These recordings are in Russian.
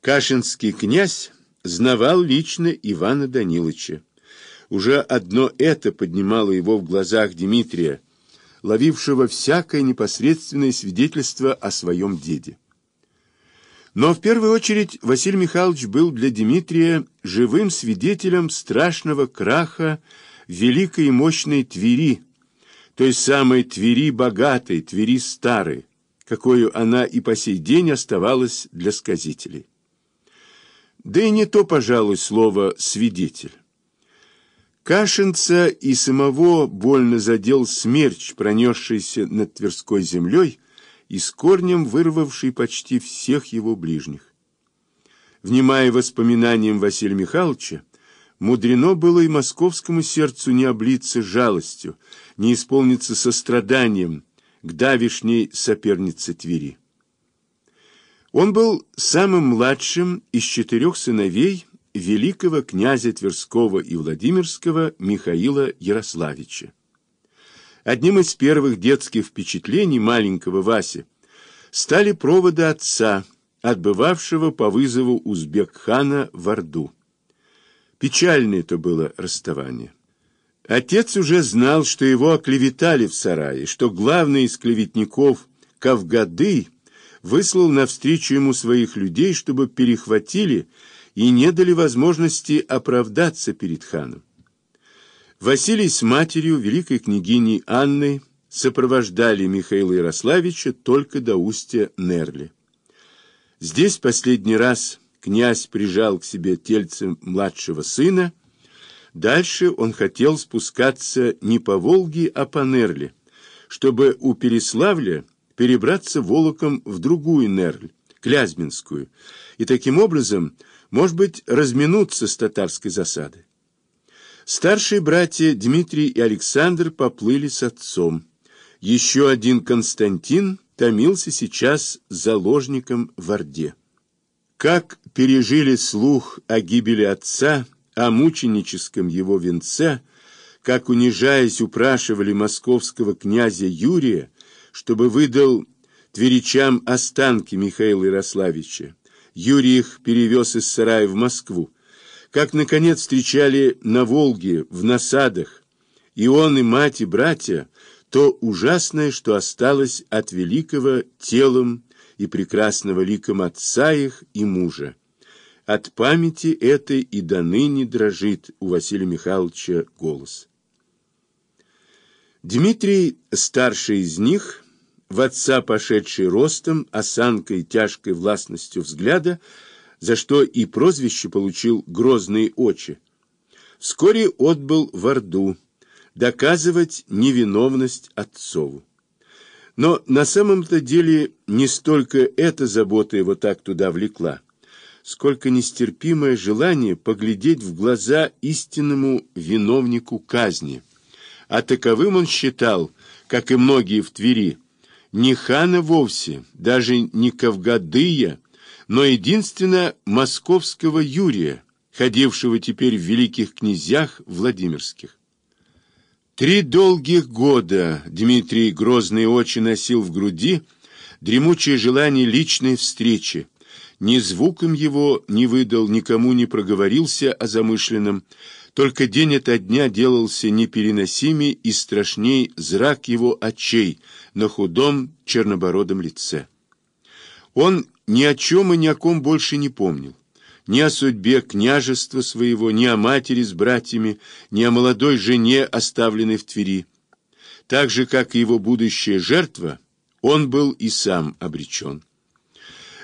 Кашинский князь знавал лично Ивана Даниловича. Уже одно это поднимало его в глазах Дмитрия, ловившего всякое непосредственное свидетельство о своем деде. Но в первую очередь Василий Михайлович был для Дмитрия живым свидетелем страшного краха великой и мощной Твери, той самой Твери богатой, Твери старой, какой она и по сей день оставалась для сказителей. Да и не то, пожалуй, слово «свидетель». Кашинца и самого больно задел смерч, пронесшийся над Тверской землей и с корнем вырвавший почти всех его ближних. Внимая воспоминаниям Василия Михайловича, мудрено было и московскому сердцу не облиться жалостью, не исполниться состраданием к давишней сопернице Твери. Он был самым младшим из четырех сыновей великого князя Тверского и Владимирского Михаила Ярославича. Одним из первых детских впечатлений маленького Васи стали проводы отца, отбывавшего по вызову узбек-хана в Орду. Печальное это было расставание. Отец уже знал, что его оклеветали в сарае, что главный из клеветников Кавгады выслал навстречу ему своих людей, чтобы перехватили и не дали возможности оправдаться перед ханом. Василий с матерью, великой княгиней Анной, сопровождали Михаила Ярославича только до устья Нерли. Здесь последний раз князь прижал к себе тельце младшего сына. Дальше он хотел спускаться не по Волге, а по Нерле, чтобы у Переславля перебраться волоком в другую Нерль, Клязьминскую, и таким образом, может быть, разминуться с татарской засадой. Старшие братья Дмитрий и Александр поплыли с отцом. Еще один Константин томился сейчас заложником в Орде. Как пережили слух о гибели отца, о мученическом его венце, как, унижаясь, упрашивали московского князя Юрия, чтобы выдал тверичам останки Михаила Ярославича. Юрий их перевез из сарая в Москву. Как, наконец, встречали на Волге, в насадах, и он, и мать, и братья, то ужасное, что осталось от великого телом и прекрасного ликом отца их и мужа. От памяти этой и до ныне дрожит у Василия Михайловича голос. Дмитрий, старший из них, в отца пошедший ростом, осанкой, тяжкой властностью взгляда, за что и прозвище получил «грозные очи», вскоре отбыл в Орду, доказывать невиновность отцову. Но на самом-то деле не столько эта забота его так туда влекла, сколько нестерпимое желание поглядеть в глаза истинному виновнику казни. А таковым он считал, как и многие в Твери, не хана вовсе, даже не Кавгадыя, но единственно московского Юрия, ходившего теперь в великих князях Владимирских. Три долгих года Дмитрий грозные очи носил в груди, дремучее желание личной встречи. Ни звуком его не выдал, никому не проговорился о замышленном, только день ото дня делался непереносимей и страшней зрак его очей на худом чернобородом лице. Он ни о чем и ни о ком больше не помнил. Ни о судьбе княжества своего, ни о матери с братьями, ни о молодой жене, оставленной в Твери. Так же, как и его будущая жертва, он был и сам обречен.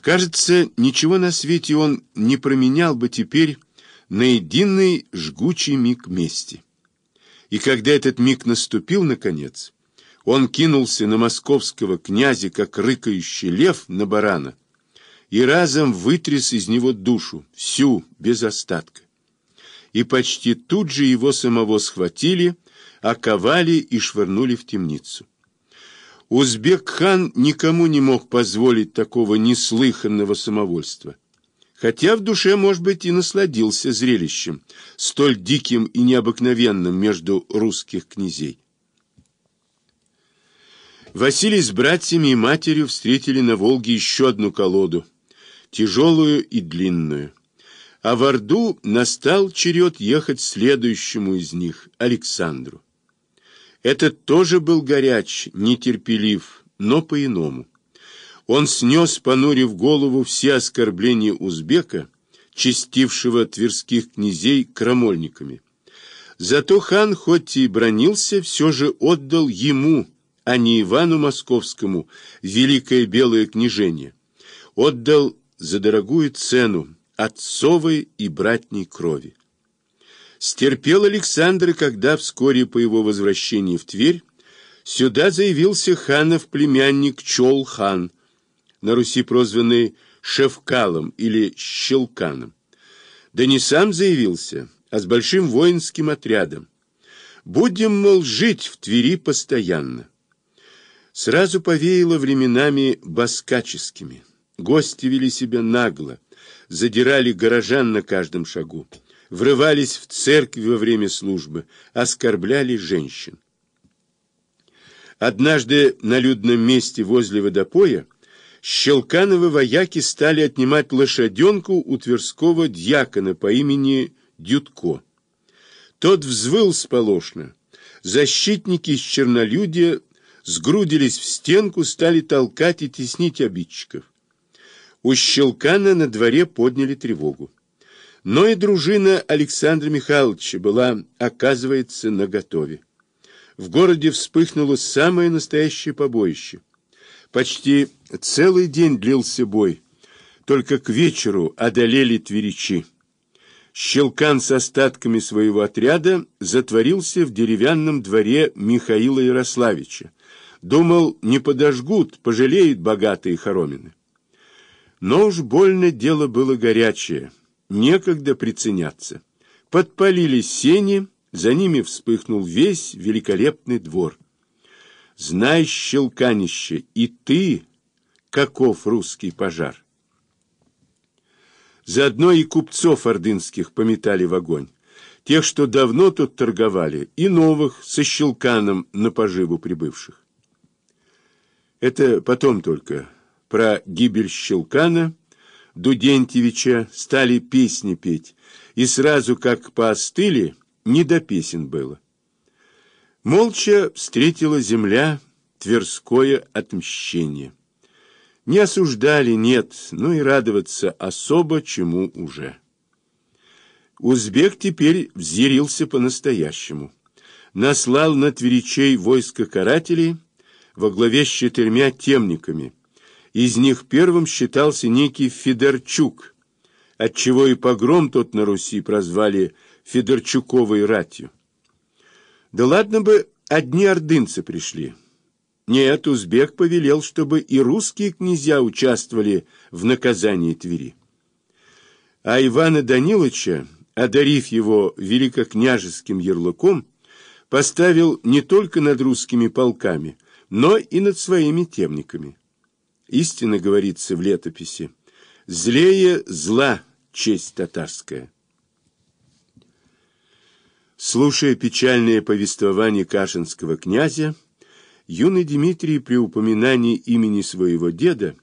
Кажется, ничего на свете он не променял бы теперь на единый жгучий миг мести. И когда этот миг наступил, наконец, он кинулся на московского князя, как рыкающий лев на барана, и разом вытряс из него душу, всю, без остатка. И почти тут же его самого схватили, оковали и швырнули в темницу. Узбек-хан никому не мог позволить такого неслыханного самовольства хотя в душе, может быть, и насладился зрелищем, столь диким и необыкновенным между русских князей. Василий с братьями и матерью встретили на Волге еще одну колоду, тяжелую и длинную. А в Орду настал черед ехать следующему из них, Александру. Этот тоже был горяч, нетерпелив, но по-иному. Он снес, понурив голову, все оскорбления узбека, честившего тверских князей крамольниками. Зато хан, хоть и бронился, все же отдал ему, а не Ивану Московскому, великое белое княжение. Отдал за дорогую цену отцовой и братней крови. Стерпел Александр, когда вскоре по его возвращении в Тверь сюда заявился ханов племянник Чол-хан, на Руси прозванный Шевкалом или Щелканом. Да не сам заявился, а с большим воинским отрядом. Будем, мол, жить в Твери постоянно. Сразу повеяло временами баскаческими. Гости вели себя нагло, задирали горожан на каждом шагу, врывались в церковь во время службы, оскорбляли женщин. Однажды на людном месте возле водопоя Щелкановы вояки стали отнимать лошаденку у тверского дьякона по имени Дюдко. Тот взвыл сполошно. Защитники из чернолюдия сгрудились в стенку, стали толкать и теснить обидчиков. У Щелкана на дворе подняли тревогу. Но и дружина Александра Михайловича была, оказывается, наготове. В городе вспыхнуло самое настоящее побоище. Почти целый день длился бой. Только к вечеру одолели тверичи. Щелкан с остатками своего отряда затворился в деревянном дворе Михаила Ярославича. Думал, не подожгут, пожалеют богатые хоромины. Но уж больно дело было горячее, некогда приценяться. Подпалили сени, за ними вспыхнул весь великолепный двор. Знай, щелканище, и ты, каков русский пожар. Заодно и купцов ордынских пометали в огонь. Тех, что давно тут торговали, и новых со щелканом на поживу прибывших. Это потом только про гибель Щелкана, Дудентьевича стали песни петь, и сразу, как поостыли, не до песен было. Молча встретила земля Тверское отмщение. Не осуждали, нет, но и радоваться особо чему уже. Узбек теперь взъярился по-настоящему. Наслал на тверичей войско карателей во главе с четырьмя темниками – из них первым считался некий Федорчук, отчего и погром тот на Руси прозвали Федорчуковой ратью. Да ладно бы одни ордынцы пришли. Нет, узбек повелел, чтобы и русские князья участвовали в наказании Твери. А Ивана Даниловича, одарив его великокняжеским ярлыком, поставил не только над русскими полками, но и над своими темниками. Истинно говорится в летописи. Злее зла честь татарская. Слушая печальное повествование кашинского князя, юный Дмитрий при упоминании имени своего деда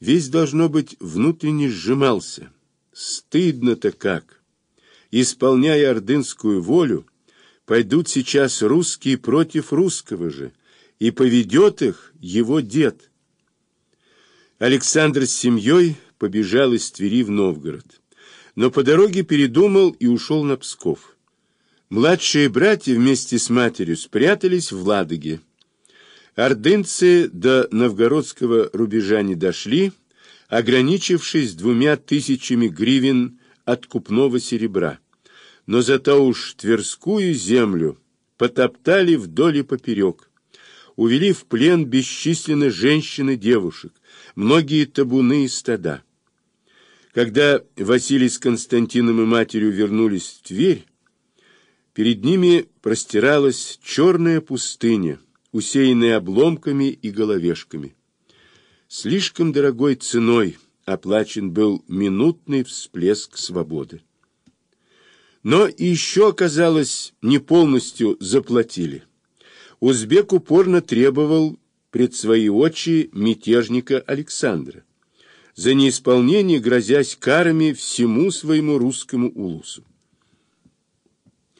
весь, должно быть, внутренне сжимался. Стыдно-то как! Исполняя ордынскую волю, пойдут сейчас русские против русского же, и поведет их его дед – Александр с семьей побежал из Твери в Новгород, но по дороге передумал и ушел на Псков. Младшие братья вместе с матерью спрятались в Ладоге. Ордынцы до новгородского рубежа не дошли, ограничившись двумя тысячами гривен откупного серебра. Но зато уж Тверскую землю потоптали вдоль и поперек, увели в плен бесчисленных женщин и девушек, многие табуны и стада. Когда Василий с Константином и матерью вернулись в Тверь, перед ними простиралась черная пустыня, усеянная обломками и головешками. Слишком дорогой ценой оплачен был минутный всплеск свободы. Но еще, оказалось, не полностью заплатили. Узбек упорно требовал пред свои очи мятежника Александра. за неисполнение грозясь карами всему своему русскому улусу.